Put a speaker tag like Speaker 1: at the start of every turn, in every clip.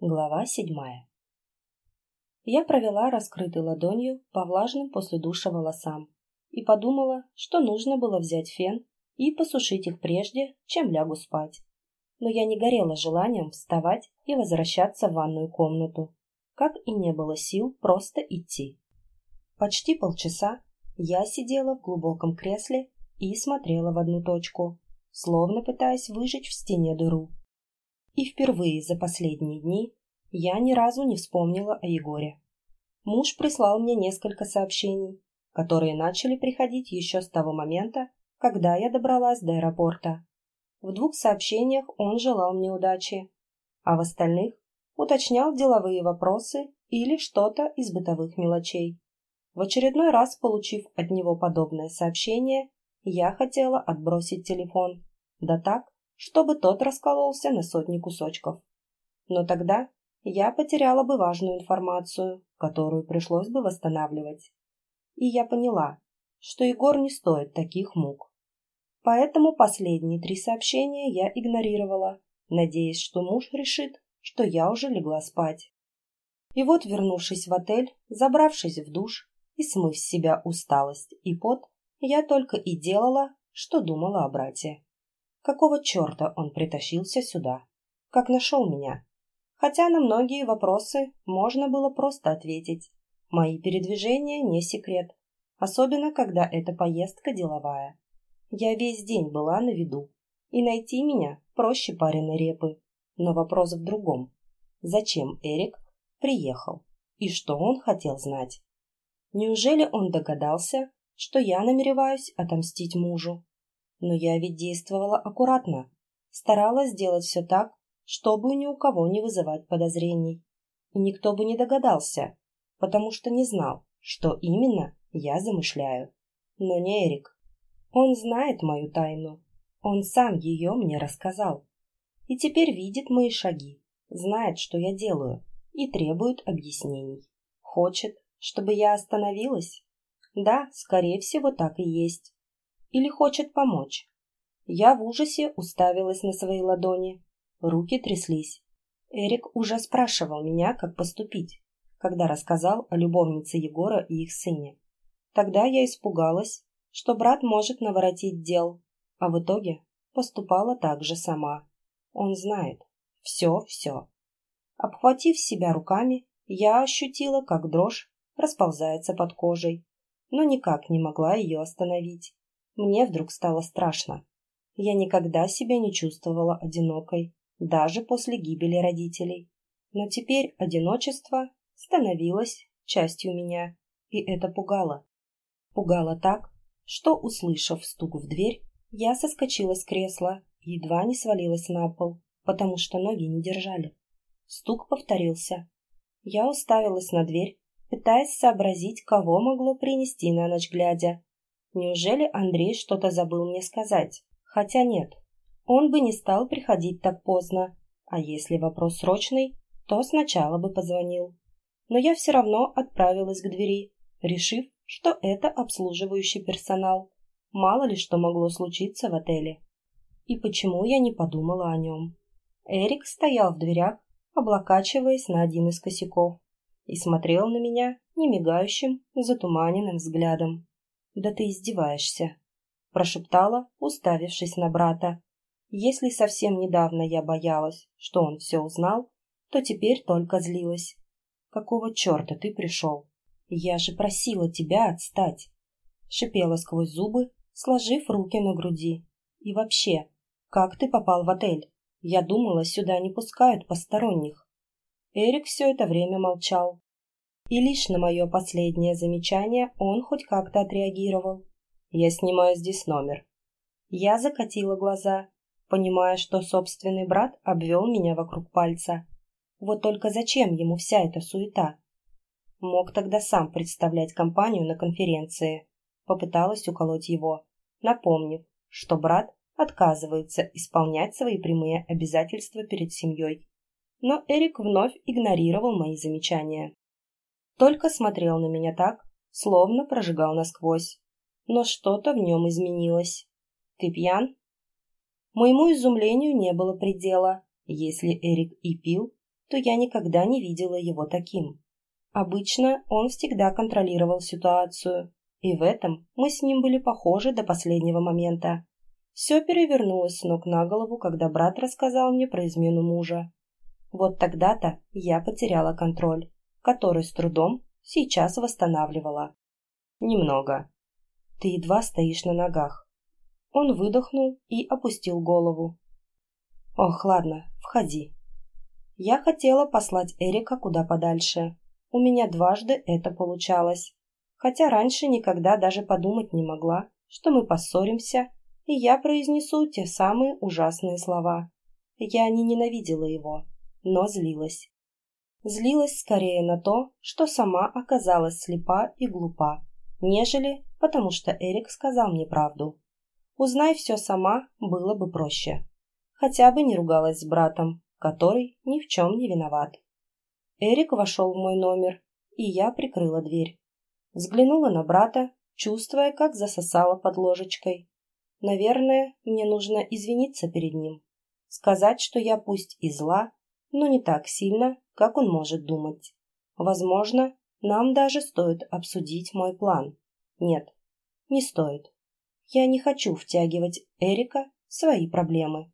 Speaker 1: Глава седьмая. Я провела раскрытой ладонью по влажным после душа волосам и подумала, что нужно было взять фен и посушить их прежде, чем лягу спать. Но я не горела желанием вставать и возвращаться в ванную комнату, как и не было сил просто идти. Почти полчаса я сидела в глубоком кресле и смотрела в одну точку, словно пытаясь выжечь в стене дыру. И впервые за последние дни я ни разу не вспомнила о Егоре. Муж прислал мне несколько сообщений, которые начали приходить еще с того момента, когда я добралась до аэропорта. В двух сообщениях он желал мне удачи, а в остальных уточнял деловые вопросы или что-то из бытовых мелочей. В очередной раз, получив от него подобное сообщение, я хотела отбросить телефон, да так, чтобы тот раскололся на сотни кусочков. Но тогда я потеряла бы важную информацию, которую пришлось бы восстанавливать. И я поняла, что Егор не стоит таких мук. Поэтому последние три сообщения я игнорировала, надеясь, что муж решит, что я уже легла спать. И вот, вернувшись в отель, забравшись в душ и смыв с себя усталость и пот, я только и делала, что думала о брате. Какого черта он притащился сюда? Как нашел меня? Хотя на многие вопросы можно было просто ответить. Мои передвижения не секрет, особенно когда это поездка деловая. Я весь день была на виду, и найти меня проще пареной репы. Но вопрос в другом. Зачем Эрик приехал? И что он хотел знать? Неужели он догадался, что я намереваюсь отомстить мужу? Но я ведь действовала аккуратно, старалась сделать все так, чтобы ни у кого не вызывать подозрений. И никто бы не догадался, потому что не знал, что именно я замышляю. Но не Эрик. Он знает мою тайну. Он сам ее мне рассказал. И теперь видит мои шаги, знает, что я делаю, и требует объяснений. Хочет, чтобы я остановилась? Да, скорее всего, так и есть. Или хочет помочь? Я в ужасе уставилась на свои ладони. Руки тряслись. Эрик уже спрашивал меня, как поступить, когда рассказал о любовнице Егора и их сыне. Тогда я испугалась, что брат может наворотить дел, а в итоге поступала так же сама. Он знает. Все-все. Обхватив себя руками, я ощутила, как дрожь расползается под кожей, но никак не могла ее остановить. Мне вдруг стало страшно. Я никогда себя не чувствовала одинокой, даже после гибели родителей. Но теперь одиночество становилось частью меня, и это пугало. Пугало так, что, услышав стук в дверь, я соскочила с кресла едва не свалилась на пол, потому что ноги не держали. Стук повторился. Я уставилась на дверь, пытаясь сообразить, кого могло принести на ночь глядя, Неужели Андрей что-то забыл мне сказать? Хотя нет, он бы не стал приходить так поздно, а если вопрос срочный, то сначала бы позвонил. Но я все равно отправилась к двери, решив, что это обслуживающий персонал. Мало ли что могло случиться в отеле. И почему я не подумала о нем? Эрик стоял в дверях, облокачиваясь на один из косяков, и смотрел на меня немигающим, затуманенным взглядом. «Да ты издеваешься», – прошептала, уставившись на брата. Если совсем недавно я боялась, что он все узнал, то теперь только злилась. «Какого черта ты пришел? Я же просила тебя отстать!» Шипела сквозь зубы, сложив руки на груди. «И вообще, как ты попал в отель? Я думала, сюда не пускают посторонних». Эрик все это время молчал, и лишь на мое последнее замечание он хоть как-то отреагировал. «Я снимаю здесь номер». Я закатила глаза, понимая, что собственный брат обвел меня вокруг пальца. Вот только зачем ему вся эта суета? Мог тогда сам представлять компанию на конференции. Попыталась уколоть его, напомнив, что брат отказывается исполнять свои прямые обязательства перед семьей. Но Эрик вновь игнорировал мои замечания только смотрел на меня так, словно прожигал насквозь. Но что-то в нем изменилось. «Ты пьян?» Моему изумлению не было предела. Если Эрик и пил, то я никогда не видела его таким. Обычно он всегда контролировал ситуацию, и в этом мы с ним были похожи до последнего момента. Все перевернулось с ног на голову, когда брат рассказал мне про измену мужа. Вот тогда-то я потеряла контроль, который с трудом сейчас восстанавливала. Немного. Ты едва стоишь на ногах. Он выдохнул и опустил голову. Ох, ладно, входи. Я хотела послать Эрика куда подальше. У меня дважды это получалось. Хотя раньше никогда даже подумать не могла, что мы поссоримся, и я произнесу те самые ужасные слова. Я не ненавидела его, но злилась. Злилась скорее на то, что сама оказалась слепа и глупа, нежели потому что Эрик сказал мне правду. Узнай все сама, было бы проще. Хотя бы не ругалась с братом, который ни в чем не виноват. Эрик вошел в мой номер, и я прикрыла дверь. Взглянула на брата, чувствуя, как засосала под ложечкой. Наверное, мне нужно извиниться перед ним. Сказать, что я пусть и зла, но не так сильно, как он может думать. Возможно, нам даже стоит обсудить мой план. Нет, не стоит. Я не хочу втягивать Эрика в свои проблемы.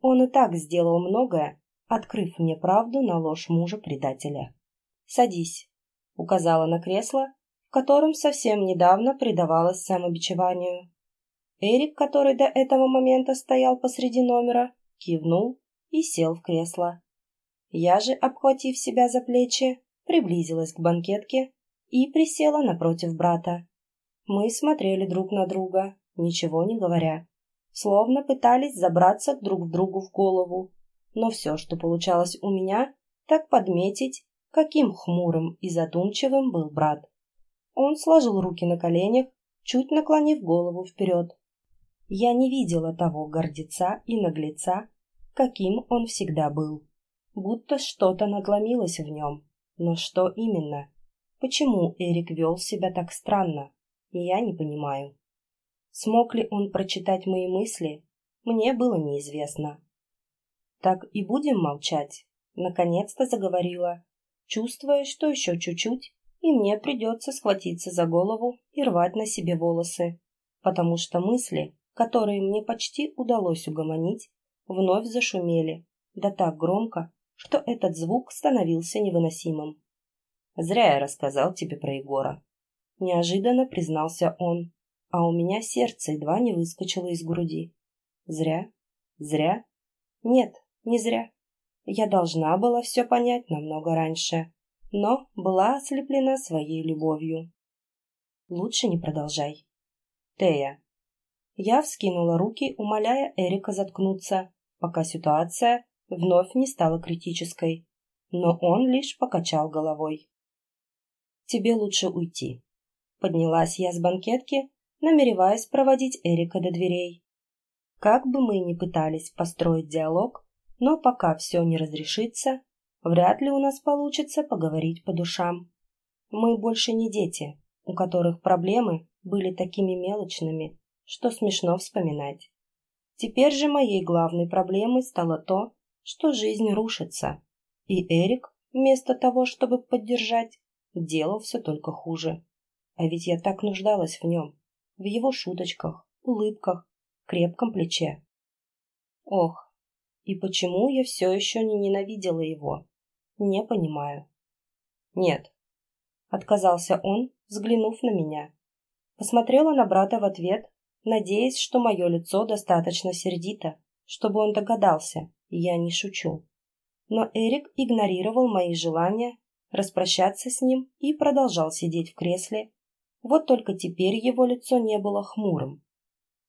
Speaker 1: Он и так сделал многое, открыв мне правду на ложь мужа-предателя. «Садись», — указала на кресло, в котором совсем недавно предавалась самобичеванию. Эрик, который до этого момента стоял посреди номера, кивнул и сел в кресло. Я же, обхватив себя за плечи, приблизилась к банкетке и присела напротив брата. Мы смотрели друг на друга, ничего не говоря, словно пытались забраться друг к другу в голову. Но все, что получалось у меня, так подметить, каким хмурым и задумчивым был брат. Он сложил руки на коленях, чуть наклонив голову вперед. Я не видела того гордеца и наглеца, каким он всегда был. Будто что-то надломилось в нем. Но что именно? Почему Эрик вел себя так странно? я не понимаю. Смог ли он прочитать мои мысли, мне было неизвестно. Так и будем молчать, наконец-то заговорила, чувствуя, что еще чуть-чуть, и мне придется схватиться за голову и рвать на себе волосы, потому что мысли, которые мне почти удалось угомонить, вновь зашумели, да так громко, что этот звук становился невыносимым. Зря я рассказал тебе про Егора. Неожиданно признался он, а у меня сердце едва не выскочило из груди. Зря? Зря? Нет, не зря. Я должна была все понять намного раньше, но была ослеплена своей любовью. Лучше не продолжай. Тея. Я вскинула руки, умоляя Эрика заткнуться, пока ситуация вновь не стала критической, но он лишь покачал головой. Тебе лучше уйти. Поднялась я с банкетки, намереваясь проводить Эрика до дверей. Как бы мы ни пытались построить диалог, но пока все не разрешится, вряд ли у нас получится поговорить по душам. Мы больше не дети, у которых проблемы были такими мелочными, что смешно вспоминать. Теперь же моей главной проблемой стало то, что жизнь рушится, и Эрик, вместо того, чтобы поддержать, делал все только хуже. А ведь я так нуждалась в нем, в его шуточках, улыбках, крепком плече. Ох, и почему я все еще не ненавидела его? Не понимаю. Нет. Отказался он, взглянув на меня. Посмотрела на брата в ответ, надеясь, что мое лицо достаточно сердито, чтобы он догадался, я не шучу. Но Эрик игнорировал мои желания распрощаться с ним и продолжал сидеть в кресле, вот только теперь его лицо не было хмурым.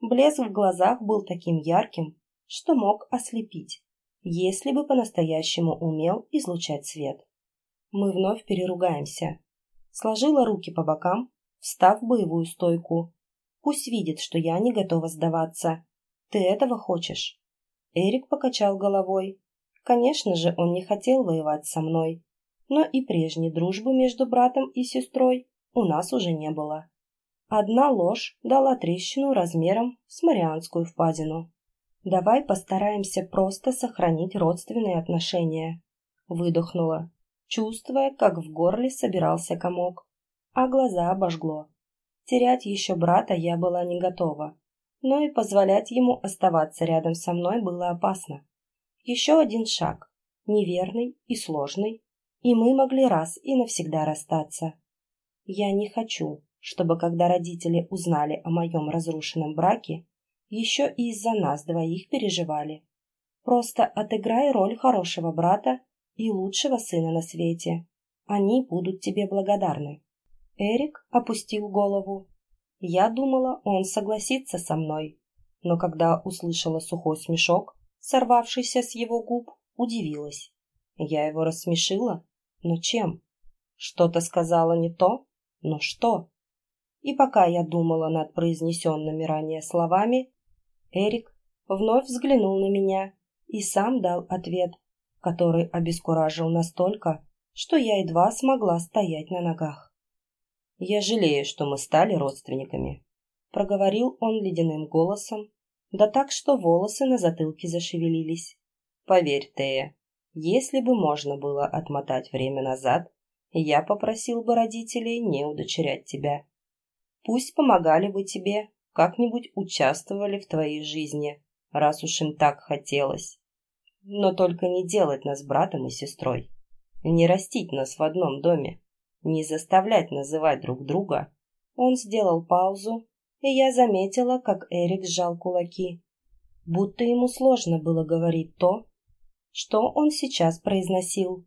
Speaker 1: Блеск в глазах был таким ярким, что мог ослепить, если бы по-настоящему умел излучать свет. Мы вновь переругаемся. Сложила руки по бокам, встав в боевую стойку. Пусть видит, что я не готова сдаваться. Ты этого хочешь? Эрик покачал головой. Конечно же, он не хотел воевать со мной. Но и прежней дружбы между братом и сестрой у нас уже не было. Одна ложь дала трещину размером с Марианскую впадину. Давай постараемся просто сохранить родственные отношения. Выдохнула, чувствуя, как в горле собирался комок, а глаза обожгло. Терять еще брата я была не готова, но и позволять ему оставаться рядом со мной было опасно. Еще один шаг, неверный и сложный, и мы могли раз и навсегда расстаться. Я не хочу, чтобы когда родители узнали о моем разрушенном браке, еще и из-за нас двоих переживали. Просто отыграй роль хорошего брата и лучшего сына на свете. Они будут тебе благодарны. Эрик опустил голову. Я думала, он согласится со мной, но когда услышала сухой смешок, сорвавшийся с его губ, удивилась. Я его рассмешила? Но чем? Что-то сказала не то? Но что? И пока я думала над произнесенными ранее словами, Эрик вновь взглянул на меня и сам дал ответ, который обескуражил настолько, что я едва смогла стоять на ногах. «Я жалею, что мы стали родственниками», — проговорил он ледяным голосом, да так, что волосы на затылке зашевелились. «Поверь, Тея, если бы можно было отмотать время назад, я попросил бы родителей не удочерять тебя. Пусть помогали бы тебе, как-нибудь участвовали в твоей жизни, раз уж им так хотелось. Но только не делать нас братом и сестрой, не растить нас в одном доме, не заставлять называть друг друга. Он сделал паузу, и я заметила, как Эрик сжал кулаки, будто ему сложно было говорить то, что он сейчас произносил.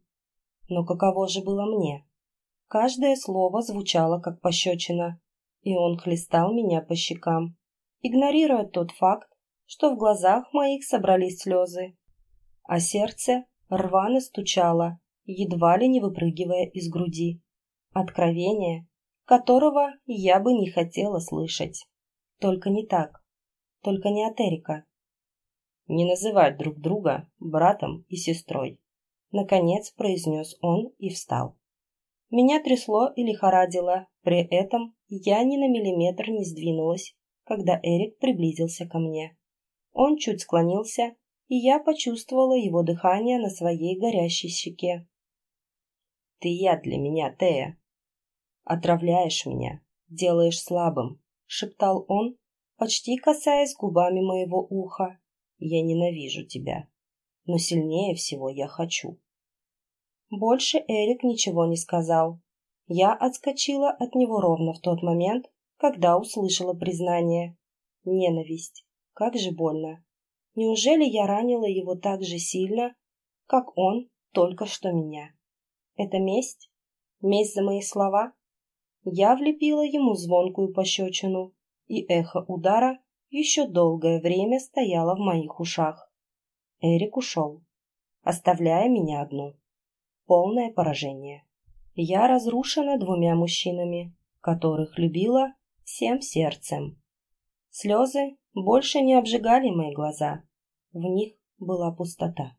Speaker 1: Но каково же было мне? Каждое слово звучало как пощечина, и он хлестал меня по щекам, игнорируя тот факт, что в глазах моих собрались слезы, а сердце рвано стучало, едва ли не выпрыгивая из груди. Откровение, которого я бы не хотела слышать. Только не так. Только не от Эрика не называть друг друга братом и сестрой. Наконец произнес он и встал. Меня трясло и лихорадило, при этом я ни на миллиметр не сдвинулась, когда Эрик приблизился ко мне. Он чуть склонился, и я почувствовала его дыхание на своей горящей щеке. «Ты яд для меня, Тея. Отравляешь меня, делаешь слабым», — шептал он, почти касаясь губами моего уха. Я ненавижу тебя, но сильнее всего я хочу. Больше Эрик ничего не сказал. Я отскочила от него ровно в тот момент, когда услышала признание. Ненависть. Как же больно. Неужели я ранила его так же сильно, как он только что меня? Это месть? Месть за мои слова? Я влепила ему звонкую пощечину, и эхо удара еще долгое время стояла в моих ушах. Эрик ушел, оставляя меня одну. Полное поражение. Я разрушена двумя мужчинами, которых любила всем сердцем. Слезы больше не обжигали мои глаза. В них была пустота.